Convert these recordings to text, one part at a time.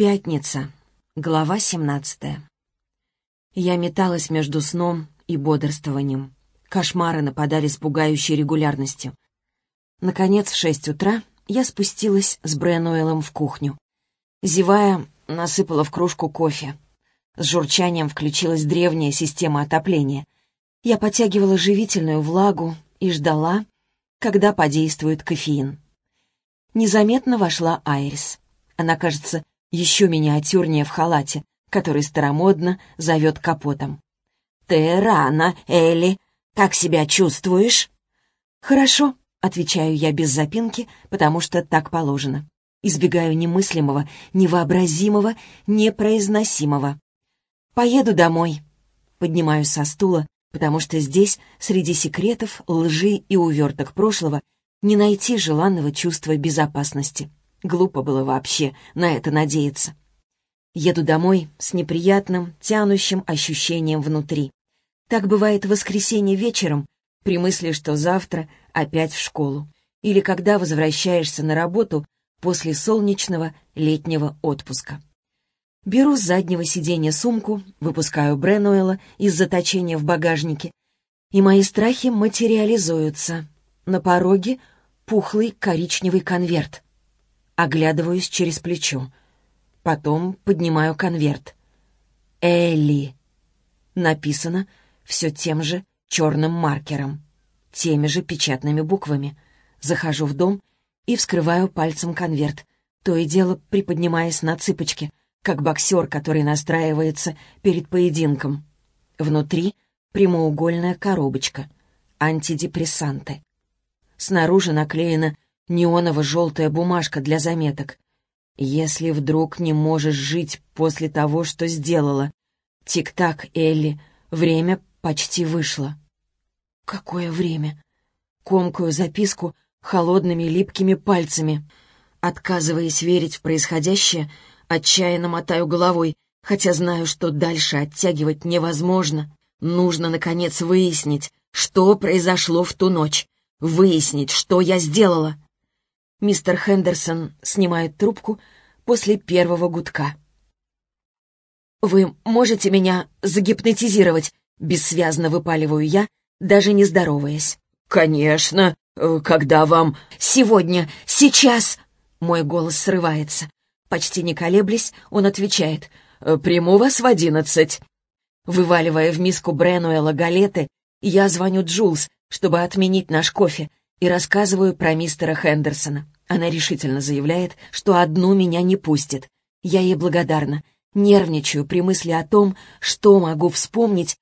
Пятница. Глава 17. Я металась между сном и бодрствованием. Кошмары нападали с пугающей регулярностью. Наконец, в шесть утра я спустилась с Бренуэлом в кухню. Зевая, насыпала в кружку кофе. С журчанием включилась древняя система отопления. Я потягивала живительную влагу и ждала, когда подействует кофеин. Незаметно вошла Айрис. Она, кажется, еще миниатюрнее в халате, который старомодно зовет капотом. «Ты рано, Элли. Как себя чувствуешь?» «Хорошо», — отвечаю я без запинки, потому что так положено. Избегаю немыслимого, невообразимого, непроизносимого. «Поеду домой». Поднимаюсь со стула, потому что здесь, среди секретов, лжи и уверток прошлого, не найти желанного чувства безопасности. Глупо было вообще на это надеяться. Еду домой с неприятным, тянущим ощущением внутри. Так бывает в воскресенье вечером, при мысли, что завтра опять в школу. Или когда возвращаешься на работу после солнечного летнего отпуска. Беру с заднего сиденья сумку, выпускаю Бренуэла из заточения в багажнике, и мои страхи материализуются. На пороге пухлый коричневый конверт — Оглядываюсь через плечо. Потом поднимаю конверт. «Элли». Написано все тем же черным маркером, теми же печатными буквами. Захожу в дом и вскрываю пальцем конверт, то и дело приподнимаясь на цыпочки, как боксер, который настраивается перед поединком. Внутри прямоугольная коробочка. Антидепрессанты. Снаружи наклеено неоново-желтая бумажка для заметок. «Если вдруг не можешь жить после того, что сделала. Тик-так, Элли, время почти вышло». «Какое время?» Комкую записку холодными липкими пальцами. Отказываясь верить в происходящее, отчаянно мотаю головой, хотя знаю, что дальше оттягивать невозможно. Нужно, наконец, выяснить, что произошло в ту ночь. Выяснить, что я сделала. Мистер Хендерсон снимает трубку после первого гудка. «Вы можете меня загипнотизировать?» — бессвязно выпаливаю я, даже не здороваясь. «Конечно, э, когда вам...» «Сегодня, сейчас!» — мой голос срывается. Почти не колеблясь, он отвечает. «Э, «Приму вас в одиннадцать». Вываливая в миску Бренуэла галеты, я звоню Джулс, чтобы отменить наш кофе, и рассказываю про мистера Хендерсона. Она решительно заявляет, что одну меня не пустит. Я ей благодарна. Нервничаю при мысли о том, что могу вспомнить,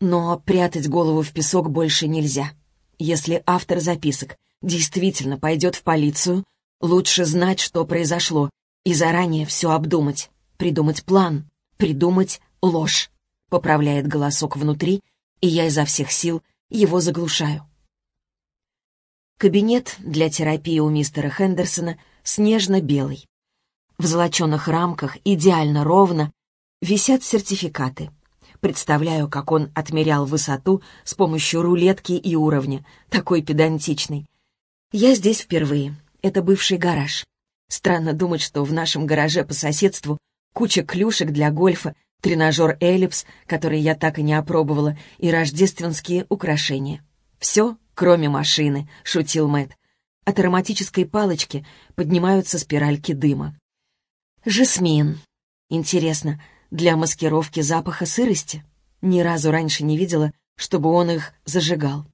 но прятать голову в песок больше нельзя. Если автор записок действительно пойдет в полицию, лучше знать, что произошло, и заранее все обдумать, придумать план, придумать ложь. Поправляет голосок внутри, и я изо всех сил его заглушаю. Кабинет для терапии у мистера Хендерсона снежно-белый. В золоченых рамках идеально ровно висят сертификаты. Представляю, как он отмерял высоту с помощью рулетки и уровня, такой педантичный. Я здесь впервые. Это бывший гараж. Странно думать, что в нашем гараже по соседству куча клюшек для гольфа, тренажер «Эллипс», который я так и не опробовала, и рождественские украшения. Все кроме машины», — шутил Мэт. От ароматической палочки поднимаются спиральки дыма. «Жасмин. Интересно, для маскировки запаха сырости? Ни разу раньше не видела, чтобы он их зажигал.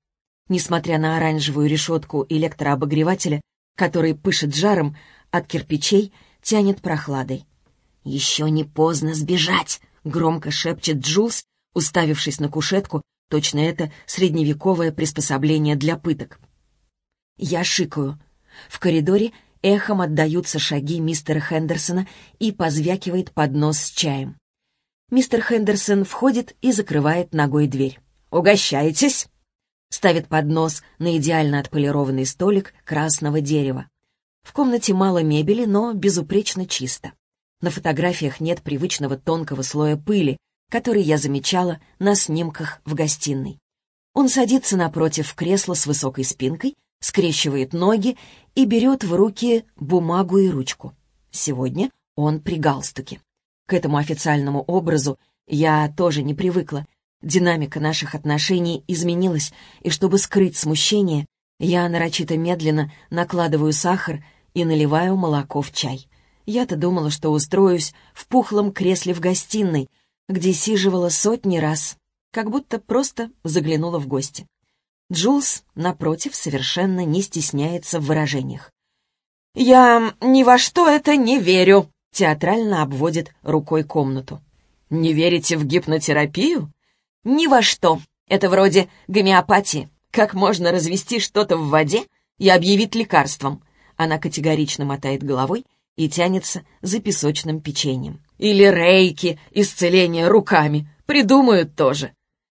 Несмотря на оранжевую решетку электрообогревателя, который пышет жаром, от кирпичей тянет прохладой. «Еще не поздно сбежать!» — громко шепчет Джулс, уставившись на кушетку, Точно это средневековое приспособление для пыток. Я шикаю. В коридоре эхом отдаются шаги мистера Хендерсона и позвякивает поднос с чаем. Мистер Хендерсон входит и закрывает ногой дверь. «Угощайтесь!» Ставит поднос на идеально отполированный столик красного дерева. В комнате мало мебели, но безупречно чисто. На фотографиях нет привычного тонкого слоя пыли, который я замечала на снимках в гостиной. Он садится напротив кресла с высокой спинкой, скрещивает ноги и берет в руки бумагу и ручку. Сегодня Он при галстуке. К этому официальному образу я тоже не привыкла. Динамика наших отношений изменилась, и чтобы скрыть смущение, я нарочито медленно накладываю сахар и наливаю молоко в чай. Я-то думала, что устроюсь в пухлом кресле в гостиной, где сиживала сотни раз, как будто просто заглянула в гости. Джулс, напротив, совершенно не стесняется в выражениях. «Я ни во что это не верю», — театрально обводит рукой комнату. «Не верите в гипнотерапию?» «Ни во что. Это вроде гомеопатии. Как можно развести что-то в воде и объявить лекарством?» Она категорично мотает головой и тянется за песочным печеньем. «Или рейки, исцеление руками. Придумают тоже».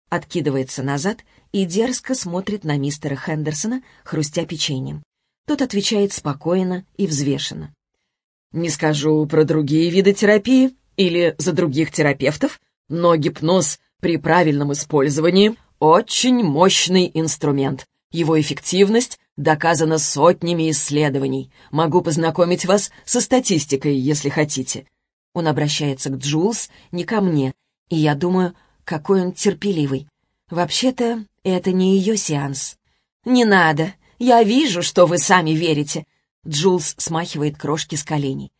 Откидывается назад и дерзко смотрит на мистера Хендерсона, хрустя печеньем. Тот отвечает спокойно и взвешенно. «Не скажу про другие виды терапии или за других терапевтов, но гипноз при правильном использовании — очень мощный инструмент. Его эффективность доказана сотнями исследований. Могу познакомить вас со статистикой, если хотите». Он обращается к Джулс, не ко мне, и я думаю, какой он терпеливый. Вообще-то, это не ее сеанс. «Не надо. Я вижу, что вы сами верите». Джулс смахивает крошки с коленей.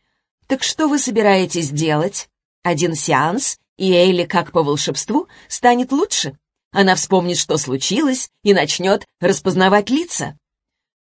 «Так что вы собираетесь делать? Один сеанс, и Эйли, как по волшебству, станет лучше? Она вспомнит, что случилось, и начнет распознавать лица?»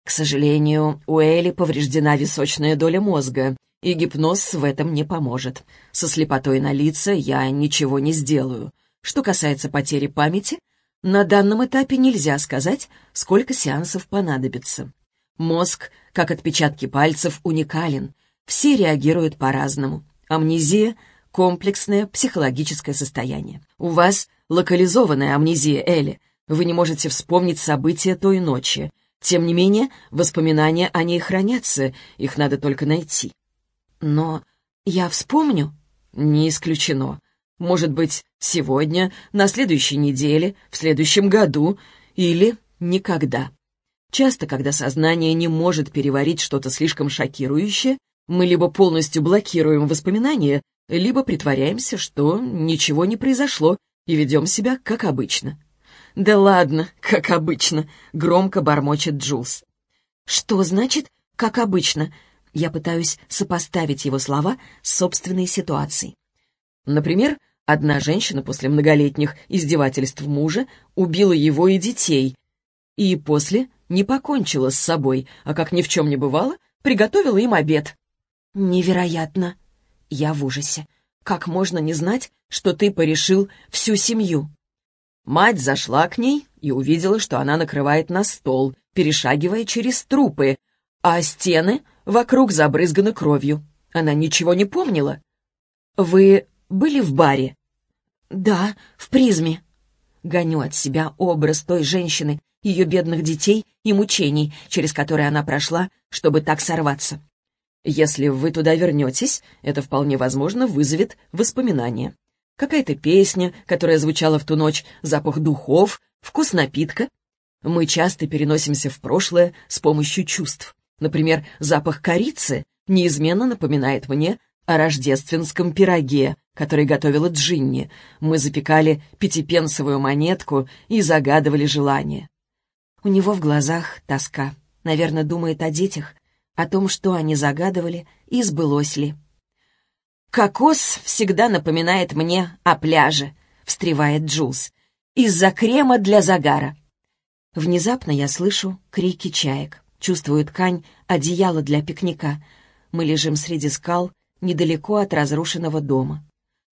К сожалению, у Эйли повреждена височная доля мозга, и гипноз в этом не поможет. Со слепотой на лица я ничего не сделаю. Что касается потери памяти, на данном этапе нельзя сказать, сколько сеансов понадобится. Мозг, как отпечатки пальцев, уникален. Все реагируют по-разному. Амнезия — комплексное психологическое состояние. У вас локализованная амнезия, Элли. Вы не можете вспомнить события той ночи. Тем не менее, воспоминания о ней хранятся, их надо только найти. Но я вспомню? Не исключено. Может быть, сегодня, на следующей неделе, в следующем году или никогда. Часто, когда сознание не может переварить что-то слишком шокирующее, мы либо полностью блокируем воспоминания, либо притворяемся, что ничего не произошло, и ведем себя как обычно. «Да ладно, как обычно», — громко бормочет Джулс. «Что значит «как обычно»?» Я пытаюсь сопоставить его слова с собственной ситуацией. Например, Одна женщина после многолетних издевательств мужа убила его и детей, и после не покончила с собой, а как ни в чем не бывало, приготовила им обед. «Невероятно!» Я в ужасе. «Как можно не знать, что ты порешил всю семью?» Мать зашла к ней и увидела, что она накрывает на стол, перешагивая через трупы, а стены вокруг забрызганы кровью. Она ничего не помнила. «Вы были в баре?» «Да, в призме». Гоню от себя образ той женщины, ее бедных детей и мучений, через которые она прошла, чтобы так сорваться. Если вы туда вернетесь, это вполне возможно вызовет воспоминания. Какая-то песня, которая звучала в ту ночь, запах духов, вкус напитка. Мы часто переносимся в прошлое с помощью чувств. Например, запах корицы неизменно напоминает мне о рождественском пироге, который готовила Джинни. Мы запекали пятипенсовую монетку и загадывали желание. У него в глазах тоска. Наверное, думает о детях, о том, что они загадывали и сбылось ли. «Кокос всегда напоминает мне о пляже», — встревает Джулс, «из-за крема для загара». Внезапно я слышу крики чаек, чувствую ткань одеяла для пикника. Мы лежим среди скал, недалеко от разрушенного дома.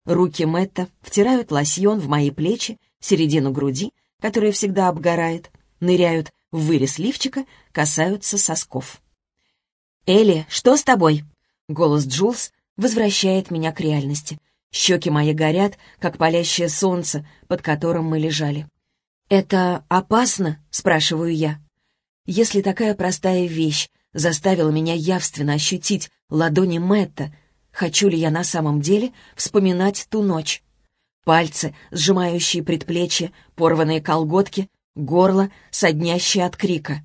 Руки Мэтта втирают лосьон в мои плечи, середину груди, которая всегда обгорает, ныряют в вырез лифчика, касаются сосков. «Элли, что с тобой?» Голос Джулс возвращает меня к реальности. Щеки мои горят, как палящее солнце, под которым мы лежали. «Это опасно?» — спрашиваю я. Если такая простая вещь заставила меня явственно ощутить ладони Мэтта, Хочу ли я на самом деле вспоминать ту ночь? Пальцы, сжимающие предплечье, порванные колготки, горло, соднящее от крика.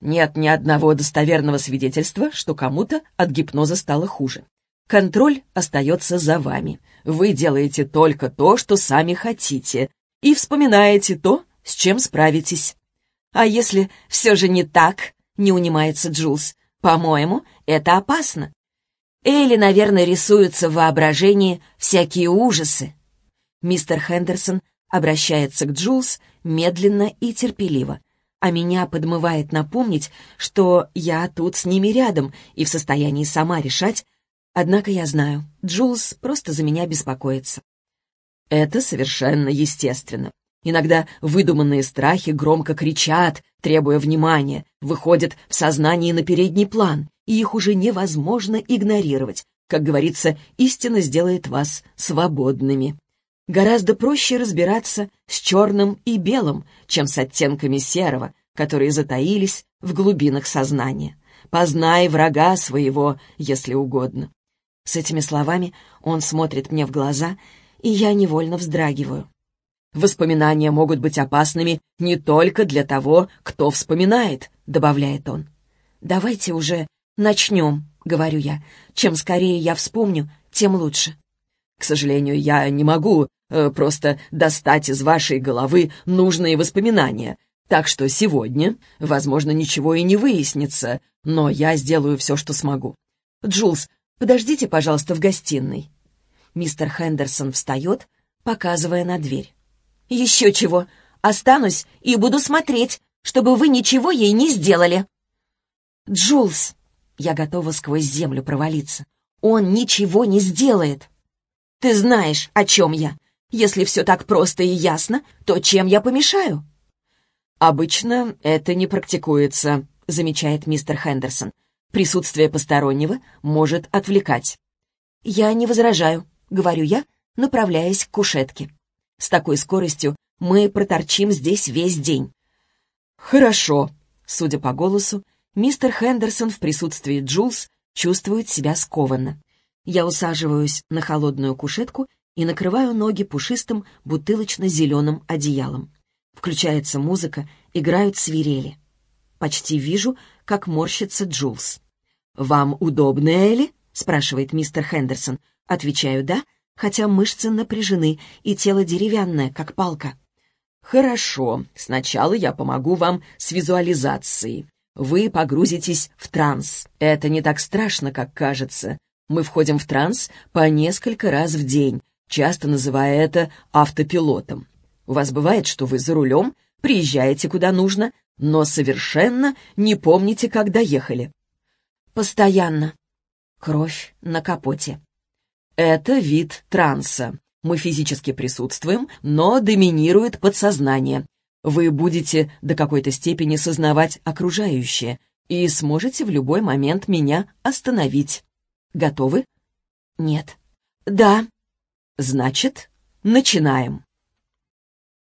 Нет ни одного достоверного свидетельства, что кому-то от гипноза стало хуже. контроль остается за вами. Вы делаете только то, что сами хотите, и вспоминаете то, с чем справитесь. «А если все же не так?» — не унимается Джулс. «По-моему, это опасно. Элли, наверное, рисуются в воображении всякие ужасы». Мистер Хендерсон обращается к Джулс медленно и терпеливо, а меня подмывает напомнить, что я тут с ними рядом и в состоянии сама решать, однако я знаю, Джулс просто за меня беспокоится. Это совершенно естественно. Иногда выдуманные страхи громко кричат, требуя внимания, выходят в сознании на передний план, и их уже невозможно игнорировать. Как говорится, истина сделает вас свободными. Гораздо проще разбираться с черным и белым, чем с оттенками серого, которые затаились в глубинах сознания. Познай врага своего, если угодно. С этими словами он смотрит мне в глаза, и я невольно вздрагиваю. Воспоминания могут быть опасными не только для того, кто вспоминает, добавляет он. Давайте уже начнем, говорю я. Чем скорее я вспомню, тем лучше. К сожалению, я не могу э, просто достать из вашей головы нужные воспоминания. Так что сегодня, возможно, ничего и не выяснится, но я сделаю все, что смогу. Джулс, подождите, пожалуйста, в гостиной. Мистер Хендерсон встает, показывая на дверь. «Еще чего. Останусь и буду смотреть, чтобы вы ничего ей не сделали». «Джулс!» Я готова сквозь землю провалиться. «Он ничего не сделает!» «Ты знаешь, о чем я. Если все так просто и ясно, то чем я помешаю?» «Обычно это не практикуется», — замечает мистер Хендерсон. «Присутствие постороннего может отвлекать». «Я не возражаю», — говорю я, направляясь к кушетке. С такой скоростью мы проторчим здесь весь день. Хорошо. Судя по голосу, мистер Хендерсон в присутствии Джулс чувствует себя скованно. Я усаживаюсь на холодную кушетку и накрываю ноги пушистым бутылочно-зеленым одеялом. Включается музыка, играют свирели. Почти вижу, как морщится Джулс. «Вам удобно, Элли?» — спрашивает мистер Хендерсон. Отвечаю «да», хотя мышцы напряжены и тело деревянное, как палка. «Хорошо, сначала я помогу вам с визуализацией. Вы погрузитесь в транс. Это не так страшно, как кажется. Мы входим в транс по несколько раз в день, часто называя это автопилотом. У вас бывает, что вы за рулем, приезжаете куда нужно, но совершенно не помните, как доехали. Постоянно. Кровь на капоте. Это вид транса. Мы физически присутствуем, но доминирует подсознание. Вы будете до какой-то степени сознавать окружающее и сможете в любой момент меня остановить. Готовы? Нет. Да. Значит, начинаем.